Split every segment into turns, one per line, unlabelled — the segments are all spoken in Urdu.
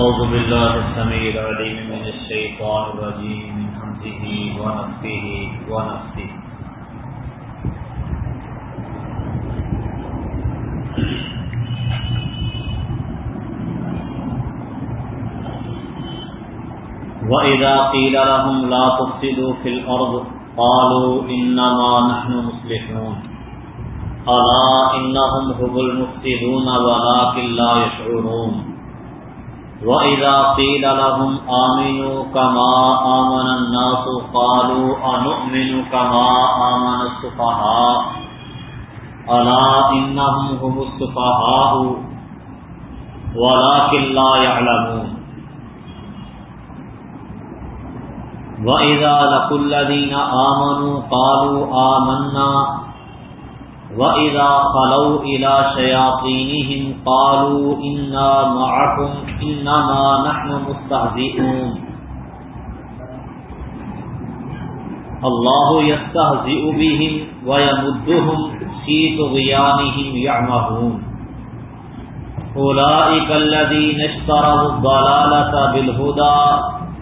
أعوذ بالله السميع العليم من الشيطان الرجيم، من همزه ونفسه ونفسه وَإِذَا قِيلَ لَهُمْ لَا تُفْسِدُوا فِي الْأَرْضِ قَالُوا إِنَّمَا نَحْنُ مُصْلِحُونَ. أَلَا إِنَّهُمْ هُمُ الْمُفْسِدُونَ وَلَكِنْ لَا يَشْعُرُونَ. وَإِذَا قِيلَ لَهُمْ آمِنُوا كَمَا آمَنَ النَّاسُ قَالُوا أَنُؤْمِنُ كَمَا آمَنَ السُّفَهَاءُ أَلَا إِنَّهُمْ هُمُ السُّفَهَاءُ وَلَكِنْ لَا يَعْلَمُونَ وَإِذَا لَقُوا الَّذِينَ آمَنُوا قَالُوا آمَنَّا وَإِذَا خَلَوْا إِلَى شَيَاطِينِهِمْ قَالُوا إِنَّا مَعَكُمْ إِنَّمَا نَحْنُ مُسْتَهْزِئُونَ اللَّهُ يَسْتَهْزِئُ بِهِمْ وَيَمُدُّهُمْ فِي طُغْيَانِهِمْ يَعْمَهُونَ أُولَئِكَ الَّذِينَ اشْتَرَوُا الضَّلَالَةَ بِالْهُدَى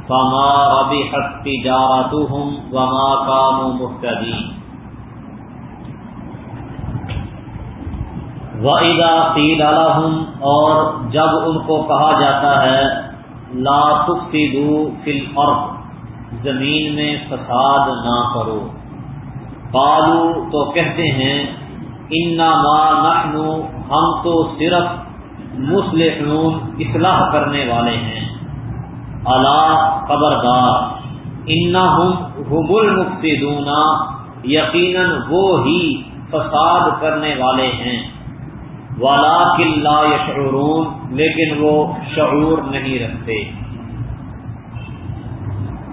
فما ربحت تجارتهم وما كانوا مهتدين وَإِذَا قِيلَ لَهُمْ اور جب ان کو کہا جاتا ہے، لا تفسدوا فی الارض زمین میں فساد نہ کرو۔ قالو تو کہتے ہیں انما نحن، ہم تو صرف مصلحون، اصلاح کرنے والے ہیں۔ اللہ خبردار انا ہم المفسدون، یقیناً وہ ہی فساد کرنے والے ہیں۔ والا کلّا یشعرون لیکن وہ شعور نہیں رکھتے۔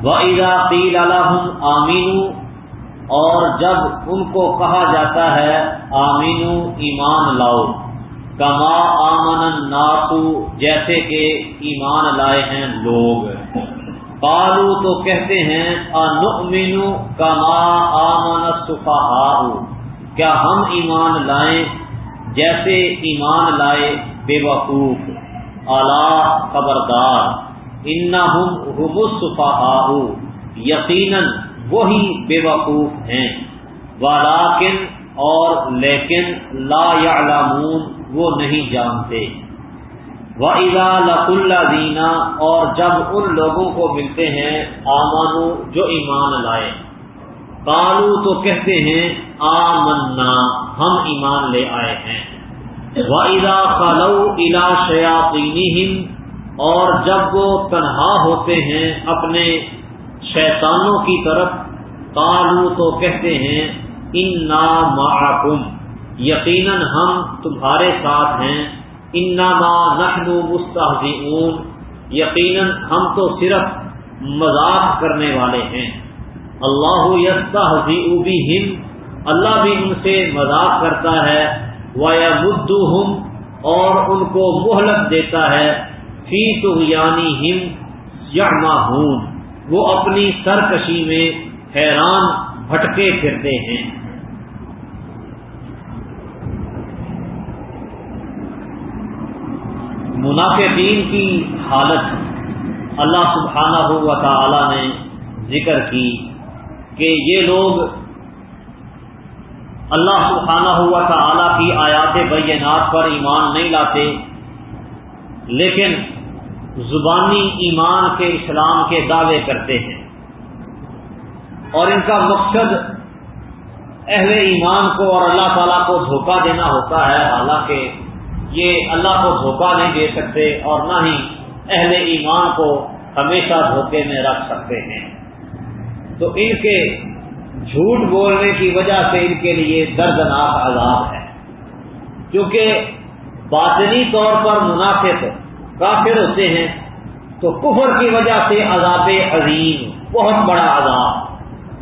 وَإِذَا قِيلَ لَهُمْ آمِنُوا، اور جب ان کو کہا جاتا ہے آمینو ایمان لاؤ۔ کما آمن الناسو جیسے کہ ایمان لائے ہیں لوگ۔ قالو تو کہتے ہیں انؤمن کما آمن السفہاء کیا ہم ایمان لائیں؟ جیسے ایمان لائے بے وقوف، اعلی خبردار، انہم هم یقیناً وہی بے وقوف ہیں۔ ولیکن اور لیکن لا يعلمون وہ نہیں جانتے۔ و وَإِذَا لَقُوا الَّذِينَ اور جب ان لوگوں کو ملتے ہیں آمانو جو ایمان لائے۔ قالو تو کہتے ہیں، آمنا، ہم ایمان لے آئے ہیں۔ وَإِذَا خَلَوْا إِلَى شَيَاطِينِهِمْ، اور جب وہ تنہا ہوتے ہیں اپنے شیطانوں کی طرف قالو تو کہتے ہیں، اِنَّا مَعَكُمْ، یقیناً ہم تمہارے ساتھ ہیں، انما نحن مستحزئون یقیناً ہم تو صرف مذاق کرنے والے ہیں۔ اللہ یستحزئ بہم، اللہ بھی ان سے مذاق کرتا ہے وَيَمُدُّهُمْ اور ان کو مہلت دیتا ہے، فی طغیانہم یعمہون، وہ اپنی سرکشی میں حیران بھٹکے پھرتے ہیں۔ منافقین کی حالت، اللہ سبحانہ و تعالی نے ذکر کی۔ کہ یہ لوگ اللہ سبحانہ ہوا تعالی کی آیات بینات پر ایمان نہیں لاتے، لیکن زبانی ایمان کے اسلام کے دعوے کرتے ہیں۔ اور ان کا مقصد اہل ایمان کو اور اللہ تعالیٰ کو دھوکہ دینا ہوتا ہے، حالانکہ یہ اللہ کو دھوکہ نہیں دے سکتے اور نہ ہی اہل ایمان کو ہمیشہ دھوکے میں رکھ سکتے ہیں۔ تو ان کے جھوٹ بولنے کی وجہ سے ان کے لیے دردناک عذاب ہے۔ کیونکہ باطنی طور پر منافق کافر ہوتے ہیں، تو کفر کی وجہ سے عذاب عظیم، بہت بڑا عذاب۔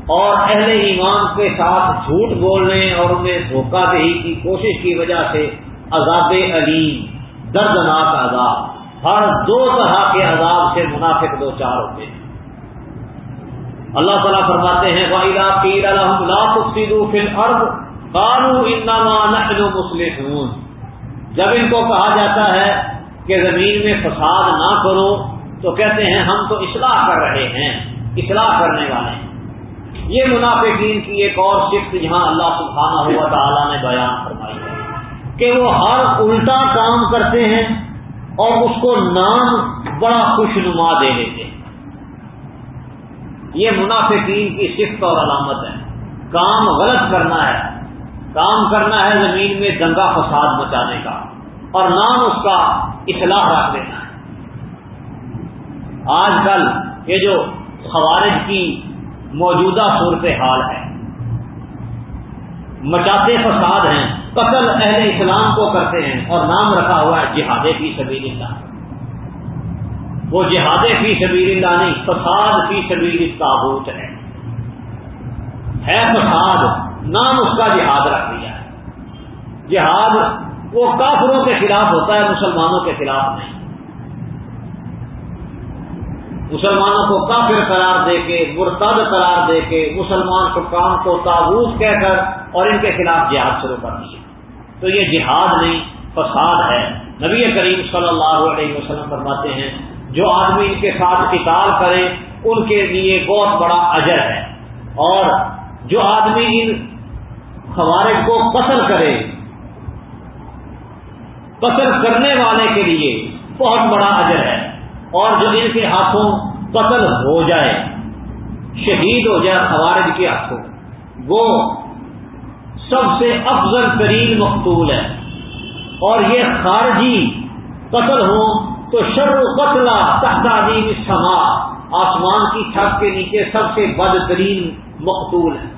اور اہل ایمان کے ساتھ جھوٹ بولنے اور انہیں دھوکہ دہی کی کوشش کی وجہ سے عذاب علیم دردناک عذاب۔ ہر دو طرح کے عذاب سے منافق دو چار ہوتے ہیں۔ اللہ تعالیٰ فرماتے ہیں جب ان کو کہا جاتا ہے کہ زمین میں فساد نہ کرو، تو کہتے ہیں، ہم تو اصلاح کر رہے ہیں، اصلاح کرنے والے ہیں۔ یہ منافقین کی ایک اور شفت جہاں اللہ سبحانہ ہوا تعالیٰ نے بیان فرمائی ہے کہ وہ ہر الٹا کام کرتے ہیں اور اس کو نام بڑا خوش نما دے دیتے ہیں۔ یہ منافقین کی صفت اور علامت ہے۔ کام غلط کرنا ہے۔ کام کرنا ہے زمین میں دنگا فساد مچانے کا اور نام اس کا اصلاح رکھ دینا ہے۔ آج کل یہ جو خوارج کی موجودہ صورت حال ہے۔ مچاتے فساد ہیں۔ قتل اہل اسلام کو کرتے ہیں اور نام رکھا ہوا ہے جہاد فی سبیل اللہ۔ وہ جہاد فی سبیل اللہ نہیں، فساد فی سبیل تابوت ہے۔ ہے فساد، نام اس کا جہاد رکھ دیا ہے۔ جہاد وہ کافروں کے خلاف ہوتا ہے، مسلمانوں کے خلاف نہیں۔ مسلمانوں کو کافر قرار دے کے، مرتد قرار دے کے، مسلمان حکام کو تابوت کہہ کر اور ان کے خلاف جہاد شروع کر دیا تو یہ جہاد نہیں، فساد ہے۔ نبی کریم صلی اللہ علیہ وسلم فرماتے ہیں جو آدمی ان کے ساتھ قتال کرے، ان کے لیے بہت بڑا اجر ہے۔ اور جو آدمی ان خوارج کو قتل کرے، قتل کرنے والے کے لیے بہت بڑا اجر ہے۔ اور جو ان کے ہاتھوں قتل ہو جائے، شہید ہو جائے خوارج کے ہاتھوں، وہ سب سے افضل ترین مقتول ہے۔ اور یہ خارجی قتل ہو تو شر و قتلا تحتادیم سما آسمان کی چھت کے نیچے سب سے بدترین مقتول ہے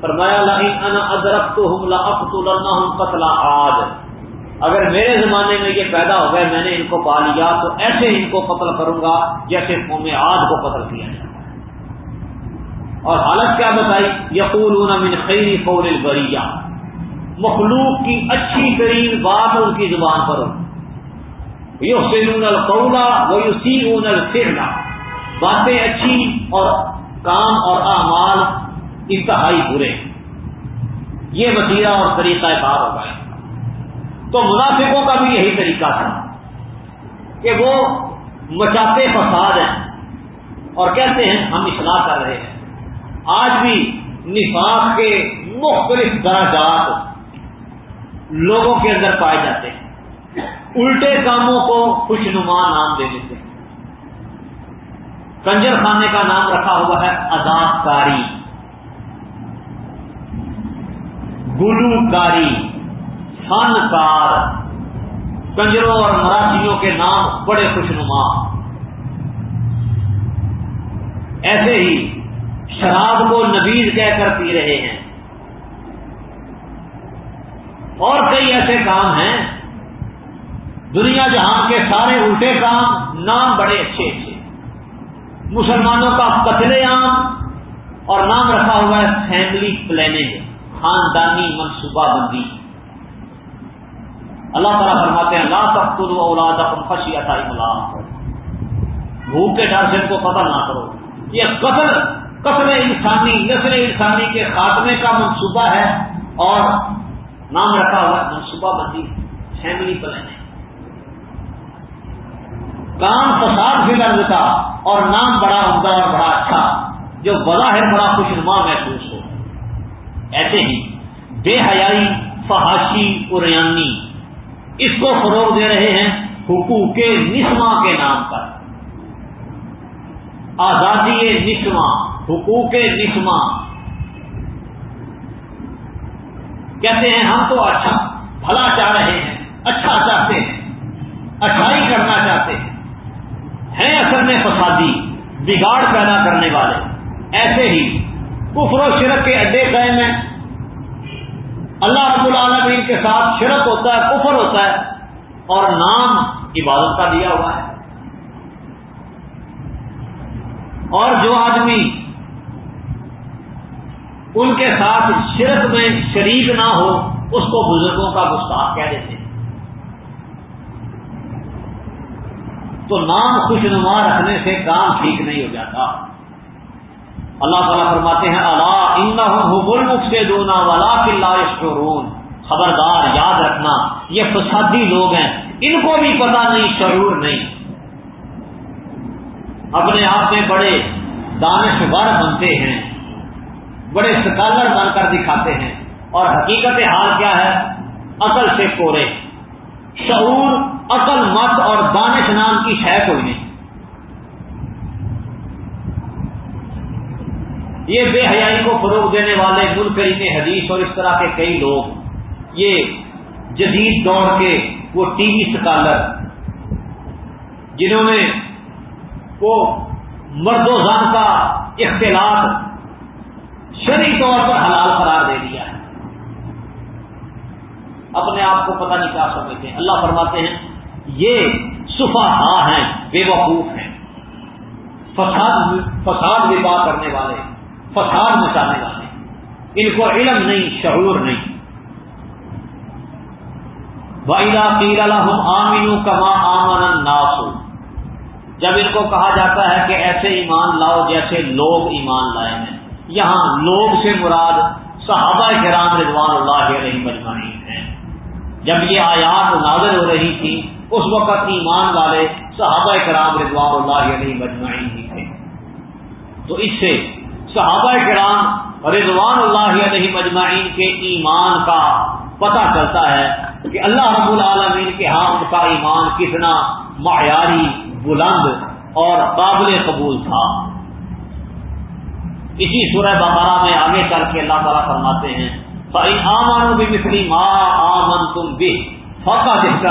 فرمایا انا ادرک تو ہم ہوں آج اگر میرے زمانے میں یہ پیدا ہو گئے، میں نے ان کو پا لیا، تو ایسے ان کو قتل کروں گا جیسے قوم آج کو قتل کیا جائے۔ اور حالت کیا بتائی؟ یقول من خیری فور البریا مخلوق کی اچھی ترین بات ان کی زبان پر ہو یو سین القولا وہ یو سین باتیں اچھی اور کام اور اعمال انتہائی برے یہ وسیلہ اور طریقہ کار ہوگا تو منافقوں کا بھی یہی طریقہ تھا کہ وہ مچاتے فساد ہیں اور کہتے ہیں ہم اصلاح کر رہے ہیں. آج بھی نفاق کے مختلف درجات لوگوں کے اندر پائے جاتے ہیں. الٹے کاموں کو خوشنما نام دے دیتے ہیں۔ کنجر خانے کا نام رکھا ہوا ہے اداکاری گلوکاری، فنکار۔ کنجروں اور مراسیوں کے نام بڑے خوشنما۔ ایسے ہی شراب کو نبیز کہہ کر پی رہے ہیں۔ اور کئی ایسے کام ہیں دنیا جہاں کے سارے الٹے کام، نام بڑے اچھے۔ اچھے مسلمانوں کا قتل عام اور نام رکھا ہوا ہے فیملی پلاننگ خاندانی منصوبہ بندی۔ اللہ تعالیٰ فرماتے ہیں، لا تخت اولاد خشیت بھوک کے ڈر سے ان کو قتل نہ کرو۔ یہ قتل قتل انسانی، نسل انسانی کے خاتمے کا منصوبہ ہے اور نام رکھا ہوا منصوبہ بندی فیملی پلاننگ کام فساد بھی کر دیتا اور نام بڑا عمدہ اور بڑا اچھا جو بظاہر بڑا خوش نما محسوس ہو۔ ایسے ہی بے حیائی، فحاشی، اریانی، اس کو فروغ دے رہے ہیں حقوق نسواں کے نام پر۔ آزادی نسواں، حقوق نسواں۔ کہتے ہیں، ہم تو اچھا بھلا چاہ رہے ہیں اچھا چاہتے ہیں، اچھائی کرنا چاہتے ہیں۔ ہیں اصل میں فسادی، بگاڑ پیدا کرنے والے۔ ایسے ہی کفر و شرک کے اڈے گئے میں اللہ رب العالمین کے ساتھ شرک ہوتا ہے، کفر ہوتا ہے اور نام عبادت کا دیا ہوا ہے۔ اور جو آدمی ان کے ساتھ شرک میں شریک نہ ہو، اس کو بزرگوں کا گستاخ کہہ دیتے ہیں۔ تو نام خوشنما رکھنے سے کام ٹھیک نہیں ہو جاتا۔ اللہ تعالیٰ فرماتے ہیں اللہ سے دونا والا قلعہ خبردار، یاد رکھنا، یہ فسادی لوگ ہیں۔ ان کو بھی پتا نہیں شعور نہیں۔ اپنے آپ میں بڑے دانشور بنتے ہیں، بڑے سکالر بن کر دکھاتے ہیں۔ اور حقیقت حال کیا ہے؟ عقل سے کورے۔ شعور عقل مت اور دانش نام کی شہ کوئی نہیں۔ یہ بے حیائی کو فروغ دینے والے منکرین حدیث اور اس طرح کے کئی لوگ۔ یہ جدید دور کے وہ ٹی وی سکالر جنہوں نے وہ مرد و زان کا اختلاط شری طور پر حلال قرار دے دیا ہے۔ اپنے آپ کو پتہ نہیں کیا سمجھتے۔ ہیں اللہ فرماتے ہیں یہ سفا ہیں، بے وقوف ہیں۔ فساد فساد وبا کرنے والے، فساد مچانے والے۔ ان کو علم نہیں، شعور نہیں۔ ویلا پیر آمین کما آمن ناسو جب ان کو کہا جاتا ہے کہ ایسے ایمان لاؤ جیسے لوگ ایمان لائے ہیں۔ یہاں لوگ سے مراد صحابہ کرام رضوان اللہ علیہ مجمعین ہیں۔ جب یہ آیات نازل ہو رہی تھی اس وقت ایمان والے صحابہ کرام رضوان اللہ علیہ مجمعین ہی تھے۔ تو اس سے صحابہ کرام رضوان اللہ علیہ مجمعین کے ایمان کا پتہ چلتا ہے کہ اللہ رب العالمین کے ہاں ان کا ایمان کتنا معیاری بلند اور قابل قبول تھا۔ اسی سورہ بقرہ میں آگے کر کے اللہ تعالیٰ فرماتے ہیں آمانو بھی مسلی آمن تم بھی فقا جس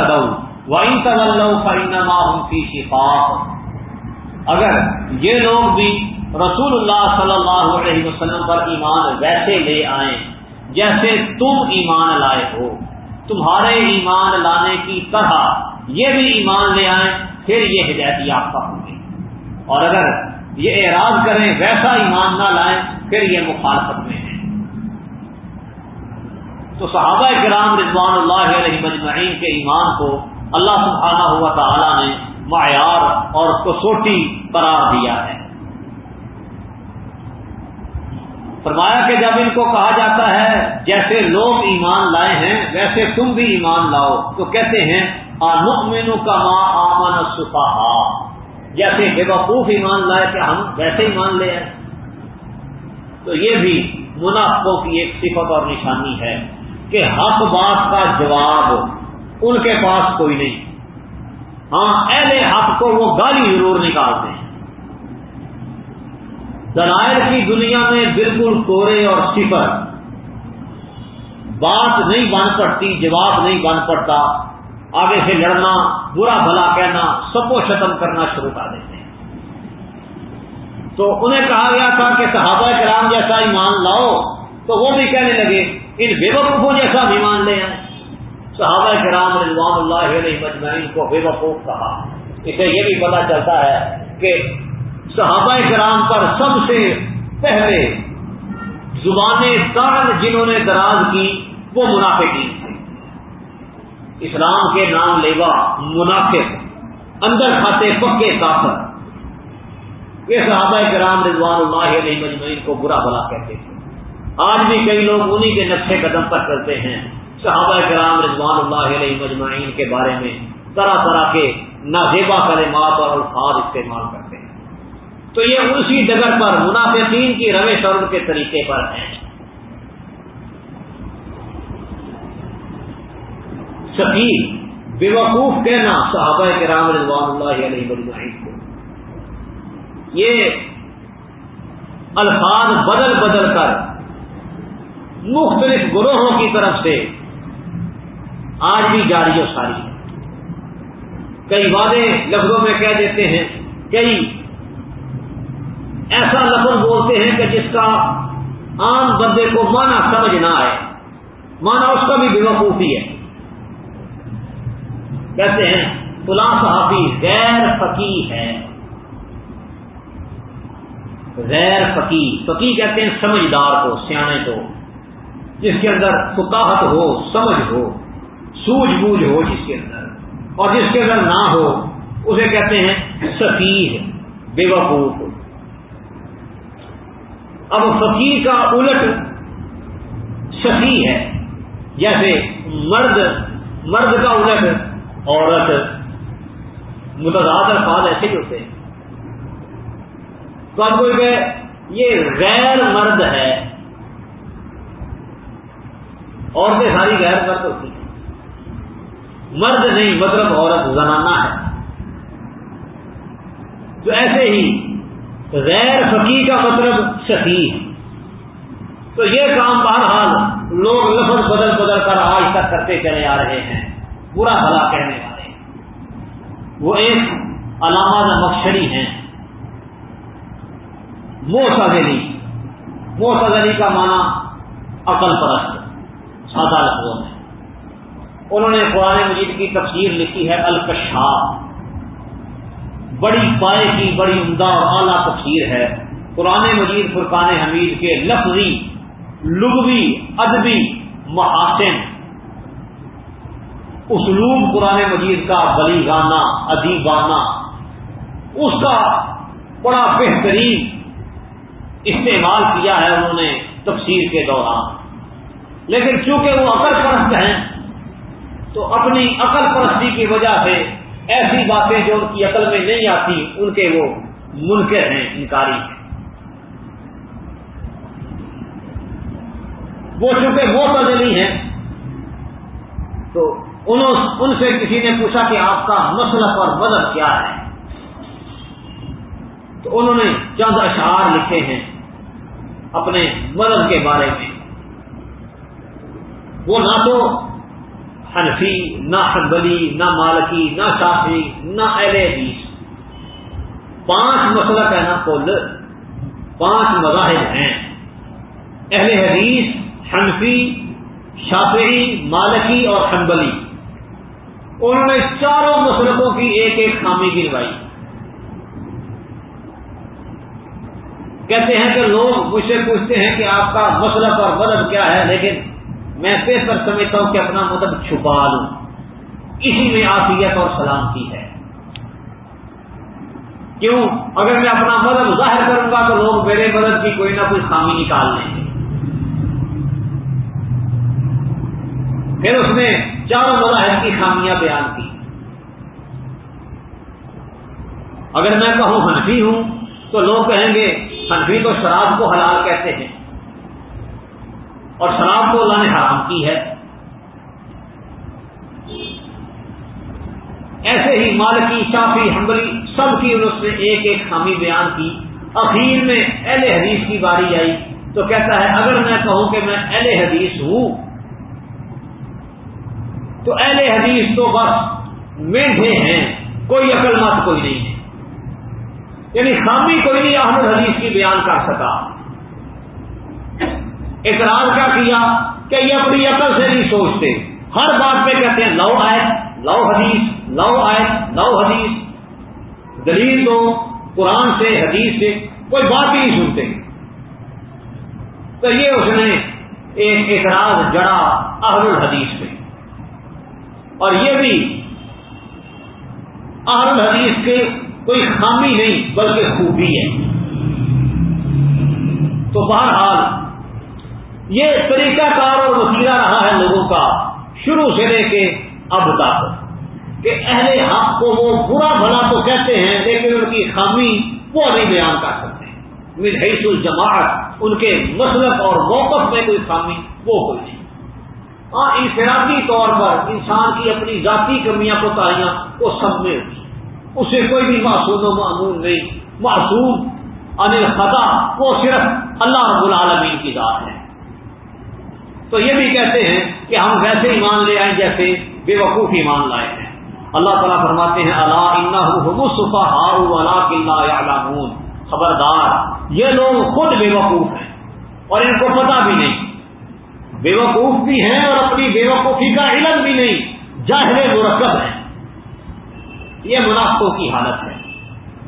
کا دو وائن فعین کی شفاف اگر یہ لوگ بھی رسول اللہ صلی اللہ علیہ وسلم پر ایمان ویسے لے آئیں، جیسے تم ایمان لائے ہو، تمہارے ایمان لانے کی طرح یہ بھی ایمان لے آئیں، پھر یہ ہدایت یافتہ ہوں گے۔ اور اگر یہ اعراض کریں ویسا ایمان نہ لائیں، پھر یہ مخالفت میں ہے تو صحابہ کرام رضوان اللہ علیہ مجمعین کے ایمان کو اللہ سبحانہ ہوا تعالی نے معیار اور کسوٹی قرار دیا ہے۔ فرمایا کہ جب ان کو کہا جاتا ہے، جیسے لوگ ایمان لائے ہیں، ویسے تم بھی ایمان لاؤ۔ تو کہتے ہیں آنکمینو کا ماں آمن سفا جیسے بے وقوف ایمان لائے کہ ہم ویسے ہی مان لے تو یہ بھی منافقوں کی ایک صفت اور نشانی ہے کہ حق بات کا جواب ان کے پاس کوئی نہیں۔ ہاں اہل حق کو وہ گالی ضرور نکالتے ہیں۔ دلائل کی دنیا میں بالکل کورے اور صفر۔ بات نہیں بن پڑتی جواب نہیں بن پڑتا آگے سے لڑنا، برا بھلا کہنا، سب کو ختم کرنا شروع کر دیتے ہیں۔ تو انہیں کہا گیا تھا کہ صحابہ کرام جیسا ایمان لاؤ تو وہ بھی کہنے لگے، ان بے وقوفوں جیسا بھی مان لے ہیں صحابہ کرام رضوان اللہ علیہ مجمعین کو بے وقوف کہا۔ اسے یہ بھی پتا چلتا ہے کہ صحابہ کرام پر سب سے پہلے زبانیں کارن جنہوں نے دراز کی، وہ منافقین تھے۔ اسلام کے نام لیوا منافق، اندر کھاتے پکے کافر۔ یہ صحابہ کرام رضوان اللہ علیہ مجمعین کو برا بلا کہتے تھے۔ آج بھی کئی لوگ انہی کے نقشے قدم پر کرتے ہیں۔ صحابہ کرام رضوان اللہ علیہ مجمعین کے بارے میں طرح طرح کے نازیبا کلمات اور الفاظ استعمال کرتے ہیں۔ تو یہ اسی ڈگر پر منافقین کی روش اور ان کے طریقے پر ہیں سفی بے وقوف کہنا صحابہ کے رام رضوان اللہ علیہ مجمعین کو۔ یہ الفاظ بدل بدل کر مختلف گروہوں کی طرف سے آج بھی جاری و ساری۔ ہے کئی وعدے لفظوں میں کہہ دیتے ہیں، کئی ایسا لفظ بولتے ہیں کہ جس کا عام بندے کو مانا سمجھ نہ آئے۔ مانا اس کا بھی بے وقوفی ہے۔ کہتے ہیں، فلاں صحابی غیر فقی ہے۔ غیر فقی فقی کہتے ہیں سمجھدار کو، سیانے کو، جس کے اندر فکاہت ہو، سمجھ ہو۔ سوجھ بوجھ ہو جس کے اندر۔ اور جس کے اندر نہ ہو، اسے کہتے ہیں سفیر، بے وقوف۔ اب فقیر کا الٹ سفی ہے، جیسے مرد مرد کا الٹ، عورت۔ متضاد الفاظ ایسے ہی ہوتے ہیں۔ تو اب کوئی کہ یہ غیر مرد ہے۔ عورتیں ساری غیر مرد ہوتی ہیں۔ مرد نہیں مطلب عورت زنانہ ہے۔ تو ایسے ہی غیر فقی کا مطلب سخی تو یہ کام بہرحال لوگ لفظ بدل بدل کر آج تک کرتے چلے آ رہے ہیں۔ برا بھلا کہنے والے۔ وہ ایک علامہ مکشری ہیں۔ موسلی موسلی کا معنی عقل پرست، سادہ لفظوں میں۔ انہوں نے قرآن مجید کی تفسیر لکھی ہے الکشا بڑی پائے کی، بڑی عمدہ اور اعلیٰ تفسیر ہے۔ قرآن مجید فرقان حمید کے لفظی، لغوی، ادبی محاسن۔ اسلوب قرآن مجید کا بلی گانا ادیبانہ۔ اس کا بڑا بہترین استعمال کیا ہے انہوں نے تفسیر کے دوران۔ لیکن چونکہ وہ عقل پرست ہیں تو اپنی عقل پرستی کی وجہ سے ایسی باتیں جو ان کی عقل میں نہیں آتی، ان کے وہ منکر ہیں، انکاری ہیں۔ وہ چونکہ وہ تجلی ہیں، تو انہوں ان سے کسی نے پوچھا کہ آپ کا مسلک اور مدد کیا ہے۔ تو انہوں نے چند اشعار لکھے ہیں اپنے مدد کے بارے میں۔ وہ نہ تو حنفی، نہ حنبلی، نہ مالکی، نہ شافی نہ اہل حدیث۔ پانچ مسلک ہے نا کل پانچ مذاہب ہیں۔ اہل حدیث، حنفی، شافعی، مالکی اور حنبلی۔ انہوں نے چاروں مسلکوں کی ایک ایک خامی گروائی کہتے ہیں کہ لوگ مجھ سے پوچھتے ہیں کہ آپ کا مسلک اور مدد کیا ہے، لیکن میں بہتر سمجھتا ہوں کہ اپنا مدد چھپا لوں۔ اسی میں آفیت اور سلامتی ہے۔ کیوں؟ اگر میں اپنا مدد ظاہر کروں گا تو لوگ میرے مدد کی کوئی نہ کوئی خامی نکال لیں گے۔ پھر اس نے چاروں مذاہب کی خامیاں بیان کی۔ اگر میں کہوں ہنفی ہوں تو لوگ کہیں گے، ہنفی تو شراب کو حلال کہتے ہیں۔ اور شراب کو اللہ نے حرام کی ہے۔ ایسے ہی مالکی، شافی، حنبلی سب کی انہوں نے ایک ایک خامی بیان کی۔ اخیر میں اہل حدیث کی باری آئی تو کہتا ہے، اگر میں کہوں کہ میں اہل حدیث ہوں، تو اہل حدیث تو بس مینڈے ہیں، کوئی عقل مت کوئی نہیں ہے۔ یعنی خامی کوئی نہیں احمد حدیث کی بیان کر سکا۔ اعتراض کیا کیا کہ یہ اپنی عقل سے نہیں سوچتے۔ ہر بات پہ کہتے ہیں، لو آئے لو حدیث، لو آئے لو حدیث۔ دلیل دو قرآن سے، حدیث سے کوئی بات ہی نہیں سنتے۔ تو یہ اس نے ایک اعتراض جڑا اہل الحدیث پہ۔ اور یہ بھی اہل الحدیث کے کوئی خامی نہیں، بلکہ خوبی ہے۔ تو بہرحال یہ طریقہ کار اور وسیلہ رہا ہے لوگوں کا شروع سے لے کے اب تک کہ اہل حق کو وہ برا بھلا تو کہتے ہیں، لیکن ان کی خامی وہ نہیں بیان کر سکتے۔ مل حیث الجماعت، ان کے مسلک اور موقف میں کوئی خامی وہ کوئی نہیں۔ ہاں انفرادی طور پر انسان کی اپنی ذاتی کمیاں، کوتاہیاں وہ سب میں ہوتی اسے کوئی بھی معصوم و معمول نہیں۔ معصوم انل خطا وہ صرف اللہ رب العالمین کی ذات ہے۔ تو یہ بھی کہتے ہیں کہ ہم ویسے ایمان لے آئیں جیسے بے وقوف ایمان لائے ہیں۔ اللہ تعالیٰ فرماتے ہیں اللہ اللہ خبردار، یہ لوگ خود بے وقوف ہیں اور ان کو پتا بھی نہیں۔ بے وقوف بھی ہیں اور اپنی بے وقوفی کا علم بھی نہیں جاہر مرکب ہے یہ منافقوں کی حالت ہے۔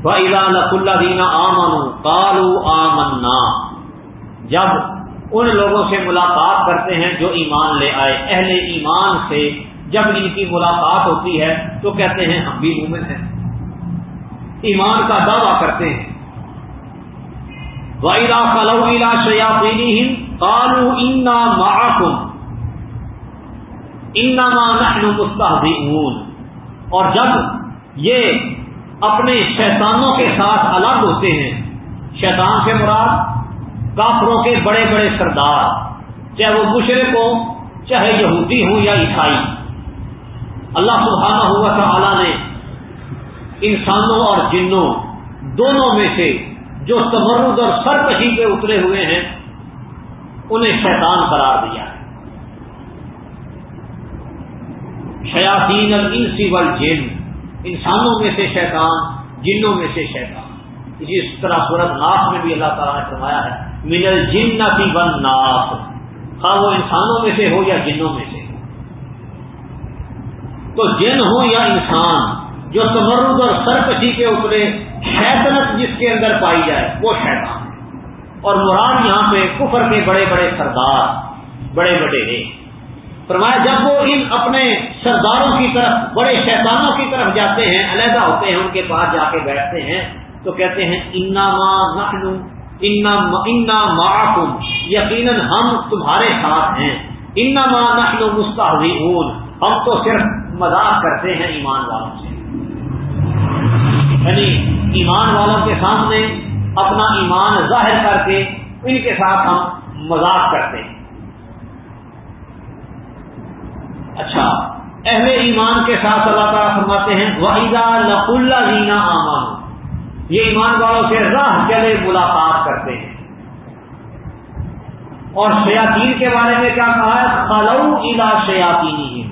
اللہ دینا آمن کالو آمنا۔ جب ان لوگوں سے ملاقات کرتے ہیں جو ایمان لے آئے۔ اہل ایمان سے جب ان کی ملاقات ہوتی ہے تو کہتے ہیں، ہم بھی مومن ہیں۔ ایمان کا دعویٰ کرتے ہیں۔ وائرا کلویلا شیاتی کالو انا محکم انا مستحدین اور جب یہ اپنے شیطانوں کے ساتھ الگ ہوتے ہیں، شیطان سے مراد کافروں کے بڑے بڑے سردار، چاہے وہ مشرق ہوں، چاہے یہودی ہوں یا عیسائی۔ اللہ سبحانہ ہوا تھا نے انسانوں اور جنوں دونوں میں سے جو تمرد اور سرکشی پہ اترے ہوئے ہیں، انہیں شیطان قرار دیا۔ ہے شیاطین الانسی والجن، انسانوں میں سے شیطان، جنوں میں سے شیطان۔ اسی طرح صورت ناس میں بھی اللہ تعالیٰ نے فرمایا ہے۔ منل جن نہ ون ناس خواہ وہ انسانوں میں سے ہو یا جنوں میں سے تو جن ہو یا انسان، جو تمرد اور سرکشی کے اوپر شیطنت جس کے اندر پائی جائے، وہ شیطان ہے۔ اور مراد یہاں پہ کفر کے بڑے بڑے سردار، بڑے بڑے فرمایا، جب وہ ان اپنے سرداروں کی طرف، بڑے شیطانوں کی طرف جاتے ہیں، علیحدہ ہوتے ہیں، ان کے پاس جا کے بیٹھتے ہیں، تو کہتے ہیں انا ماں انا معکم یقیناً ہم تمہارے ساتھ ہیں۔ انا ماں نخل ہم تو صرف مذاق کرتے ہیں ایمان والوں سے۔ یعنی ایمان والوں کے سامنے اپنا ایمان ظاہر کر کے ان کے ساتھ ہم مذاق کرتے ہیں۔ اچھا اہل ایمان کے ساتھ اللہ تعالیٰ فرماتے ہیں واحدہ لق اللہ دینا آمان یہ ایمان والوں سے راہ چلے ملاقات کرتے ہیں۔ اور شیاتین کے بارے میں کیا کہا ہے؟ خلو الا شیاتین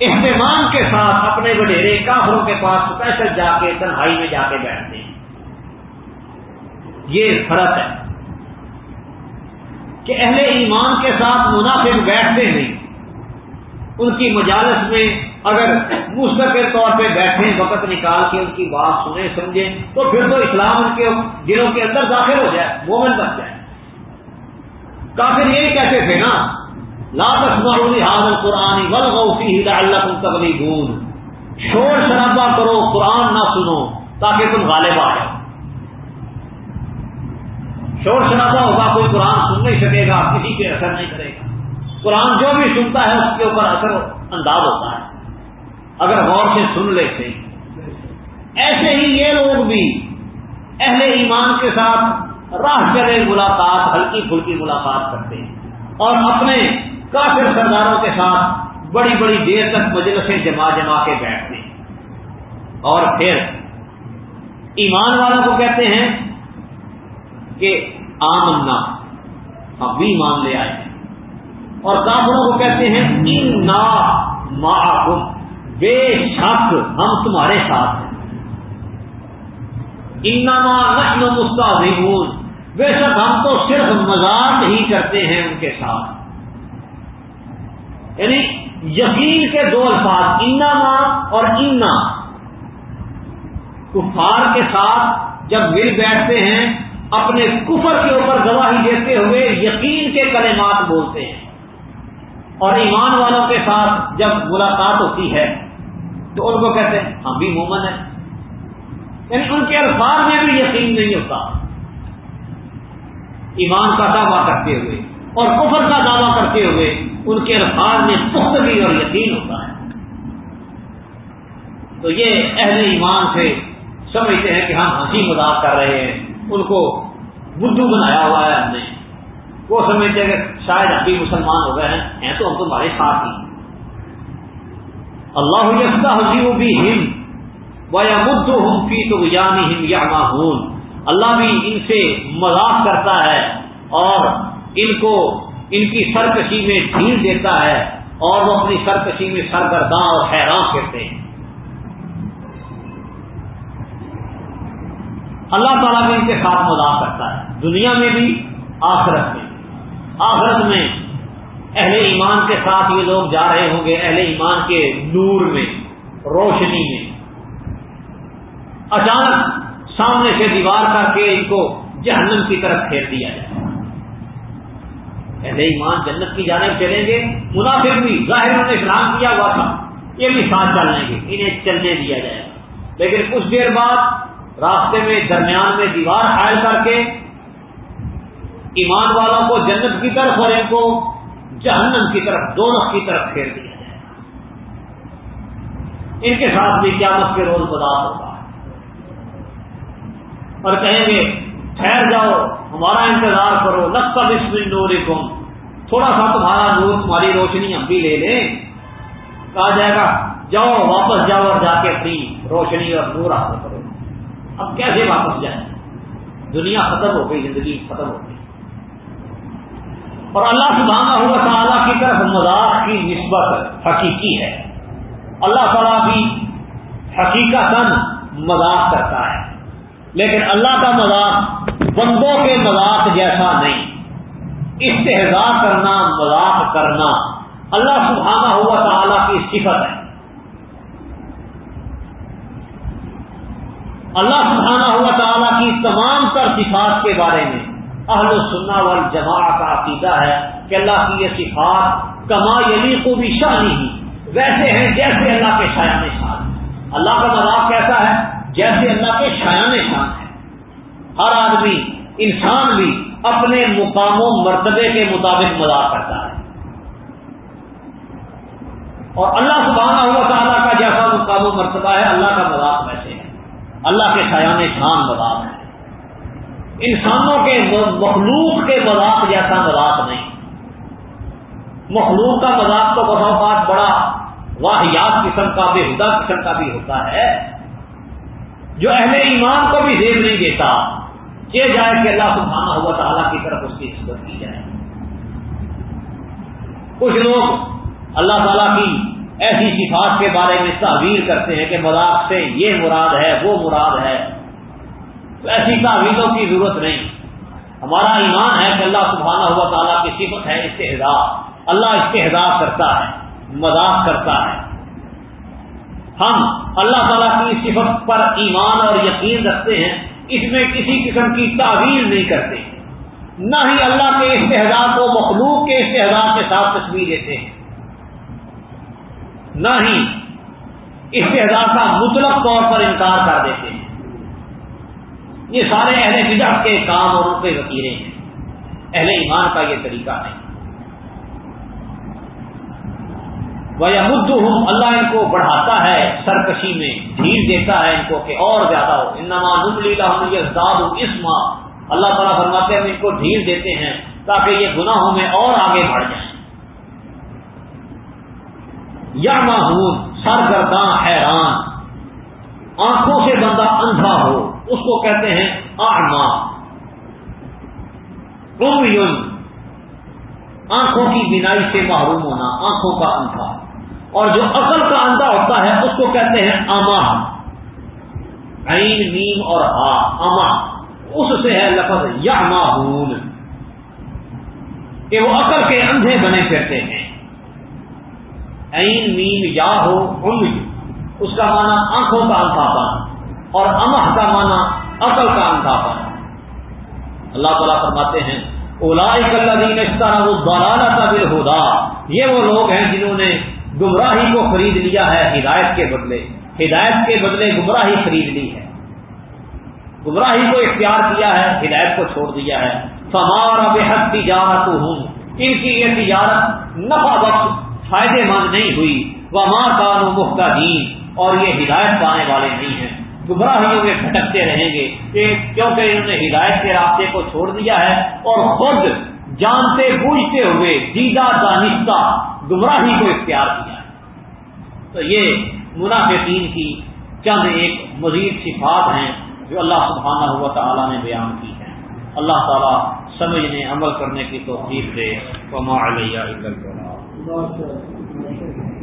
اہتمام کے ساتھ اپنے وڈیرے کافروں کے پاس پیسے جا کے، تنہائی میں جا کے بیٹھتے ہیں۔ یہ فرق ہے کہ اہل ایمان کے ساتھ منافق بیٹھتے نہیں ان کی مجالس میں اگر مستقل طور پہ بیٹھیں، وقت نکال کے ان کی بات سنیں، سمجھیں، تو پھر تو اسلام ان کے دلوں کے اندر داخل ہو جائے، مومن بن جائے۔ کافر یہی کہتے تھے نا لاپس حاضر قرآن غوفی اللہ تبلی گون شور شرابہ کرو، قرآن نہ سنو، تاکہ تم غالب آ جاؤ۔ شور شرابہ ہوگا، کوئی قرآن سن نہیں سکے گا، کسی پہ اثر نہیں کرے گا۔ قرآن جو بھی سنتا ہے، اس کے اوپر اثر انداز ہوتا ہے۔ اگر غور سے سن لیتے ایسے ہی یہ لوگ بھی اہل ایمان کے ساتھ راہ چلے ملاقات، ہلکی پھلکی ملاقات کرتے ہیں اور اپنے کافر سرداروں کے ساتھ بڑی بڑی دیر تک مجلسیں جما جما کے بیٹھتے ہیں۔ اور پھر ایمان والوں کو کہتے ہیں کہ آمنا، ہم بھی ایمان لے آئے اور کافروں کو کہتے ہیں ان نا بے شک ہم تمہارے ساتھ ہیں۔ انما نحن مستعظمون۔ بے شک ہم تو صرف مذاق ہی کرتے ہیں ان کے ساتھ۔ یعنی یقین کے دو الفاظ، انما اور انا۔ کفار کے ساتھ جب مل بیٹھتے ہیں، اپنے کفر کے اوپر گواہی دیتے ہوئے یقین کے کلمات بولتے ہیں۔ اور ایمان والوں کے ساتھ جب ملاقات ہوتی ہے تو ان کو کہتے ہیں، ہم بھی مومن ہیں۔ یعنی ان کے الفاظ میں بھی یقین نہیں ہوتا۔ ایمان کا دعویٰ کرتے ہوئے اور کفر کا دعویٰ کرتے ہوئے ان کے الفاظ میں پختگی اور یقین ہوتا ہے۔ تو یہ اہل ایمان سے سمجھتے ہیں کہ ہم ہنسی مذاق کر رہے ہیں۔ ان کو بدھو بنایا ہوا ہے ہم نے۔ وہ سمجھتے ہیں کہ شاید ابھی مسلمان ہو گئے ہیں تو ہم تمہارے ساتھ ہی اللہ حضیب ہم یا فی تو یعنی ہم یا اللہ بھی ان سے مذاق کرتا ہے اور ان کو ان کی سرکشی میں ڈھیل دیتا ہے اور وہ اپنی سرکشی میں سرگرداں اور حیران کرتے ہیں۔ اللہ تعالیٰ بھی ان کے ساتھ مذاق کرتا ہے۔ دنیا میں بھی، آخرت میں۔ آخرت میں اہل ایمان کے ساتھ یہ لوگ جا رہے ہوں گے اہل ایمان کے نور میں، روشنی میں۔ اچانک سامنے سے دیوار کر کے ان کو جہنم کی طرف پھیر دیا جائے۔ اہل ایمان جنت کی جانب چلیں گے، منافق بھی ظاہر انہوں نے اسلام کیا ہوا تھا، یہ بھی ساتھ چل لیں گے، انہیں چلنے دیا جائے۔ گا لیکن کچھ دیر بعد راستے میں، درمیان میں دیوار حائل کر کے ایمان والوں کو جنت کی طرف اور ان کو جہنم کی طرف، دونوں کی طرف پھیر دیا جائے۔ ان کے ساتھ بھی قیامت کے روز بدا ہوگا۔ اور کہیں گے، ٹھہر جاؤ، ہمارا انتظار کرو۔ نقص بسم نور تھوڑا سا تمہارا نور، تمہاری روشنی ہم بھی لے لیں۔ کہا جائے گا، جاؤ، واپس جاؤ اور جا کے اپنی روشنی اور نور حاصل کرو۔ اب کیسے واپس جائیں؟ دنیا ختم ہو گئی، زندگی ختم ہو گئی۔ اور اللہ سبحانہ ہوا تعالیٰ کی طرف مذاق کی نسبت حقیقی ہے۔ اللہ تعالیٰ بھی حقیقت مذاق کرتا ہے۔ لیکن اللہ کا مذاق بندوں کے مذاق جیسا نہیں۔ استحضا کرنا، مذاق کرنا اللہ سبحانہ ہوا تعالیٰ کی صفت ہے۔ اللہ سبحانہ ہوا تعالیٰ کی تمام تر صفات کے بارے میں اہل سننا وال جماع کا عقیدہ ہے کہ اللہ کی یہ صفات کما یلی کو بھی شانی ہی، ویسے ہیں جیسے اللہ کے شایان شان اللہ کا مذاق کیسا ہے؟ جیسے اللہ کے شایان شان ہے۔ ہر آدمی، انسان بھی اپنے مقام و مرتبے کے مطابق مذاق کرتا ہے۔ اور اللہ سبحانہ ہوا تعالیٰ کا جیسا مقام و مرتبہ ہے، اللہ کا مذاق ویسے ہے۔ اللہ کے شایان شان مذاق ہے۔ انسانوں کے مخلوق کے مذاق جیسا مذاق نہیں۔ مخلوق کا مذاق تو بہت اوقات بڑا واحیات قسم کا بے حدا قسم کا بھی ہوتا ہے۔ جو اہل ایمان کو بھی زیب نہیں دیتا کہ جائے کہ اللہ سبحانہ ہوا تعالیٰ کی طرف اس کی نسبت کی جائے۔ کچھ لوگ اللہ تعالیٰ کی ایسی صفات کے بارے میں تعویر کرتے ہیں کہ مذاق سے یہ مراد ہے، وہ مراد ہے۔ تو ایسی تعویلوں کی ضرورت نہیں۔ ہمارا ایمان ہے کہ اللہ سبحانہ ہوا تعالیٰ کی صفت ہے استحضا اللہ استحضا کرتا ہے، مذاق کرتا ہے۔ ہم اللہ تعالیٰ کی صفت پر ایمان اور یقین رکھتے ہیں، اس میں کسی قسم کی تعویل نہیں کرتے۔ نہ ہی اللہ کے استحضا کو مخلوق کے استحضا کے ساتھ تصویر دیتے ہیں۔ نہ ہی استحدار کا مطلق طور پر انکار کر دیتے ہیں۔ یہ سارے اہل بدعت کے کام اور ان کے وکیلے ہیں۔ اہل ایمان کا یہ طریقہ نہیں مد ہوں اللہ ان کو بڑھاتا ہے، سرکشی میں ڈھیل دیتا ہے ان کو کہ اور زیادہ ہو۔ انما نملیلا ہوں اسما اللہ تعالیٰ فرماتے ہم ان کو ڈھیل دیتے ہیں تاکہ یہ گناہوں میں اور آگے بڑھ جائیں۔ یا معمول سرگرداں حیران۔ آنکھوں سے بندہ اندھا ہو۔ اس کو کہتے ہیں آما یون آنکھوں کی بینائی سے محروم ہونا، آنکھوں کا اندھا۔ اور جو عقل کا اندھا ہوتا ہے، اس کو کہتے ہیں اما۔ عین، میم اور آ اما۔ اس سے ہے لفظ یا ماہون کہ وہ عقل کے اندھے بنے پھرتے ہیں۔ عین، میم، یا ہو اس کا معنی آنکھوں کا انتھاپن اور امہ کا معنی عقل کا انتھاپن اللہ تعالیٰ فرماتے ہیں اولا دین کا دل ہودا یہ وہ لوگ ہیں جنہوں نے گمراہی کو خرید لیا ہے ہدایت کے بدلے۔ ہدایت کے بدلے گمراہی خرید لی ہے۔ گمراہی کو اختیار کیا ہے، ہدایت کو چھوڑ دیا ہے۔ فمارا بے حد تجارت ہوں ان کی یہ تجارت نفع بخش، فائدے مند نہیں ہوئی۔ وہ ماں کانو مختہ اور یہ ہدایت پانے والے نہیں ہیں۔ گمراہیوں میں بھٹکتے رہیں گے کیونکہ انہوں نے ہدایت کے راستے کو چھوڑ دیا ہے اور خود جانتے بوجھتے ہوئے دیدہ دانستہ گمراہی کو اختیار کیا ہے۔ تو یہ منافقین کی چند ایک مزید صفات ہیں جو اللہ سبحانہ ہوا تعالیٰ نے بیان کی ہے اللہ تعالیٰ سمجھنے، عمل کرنے کی توفیق دے۔ علیہ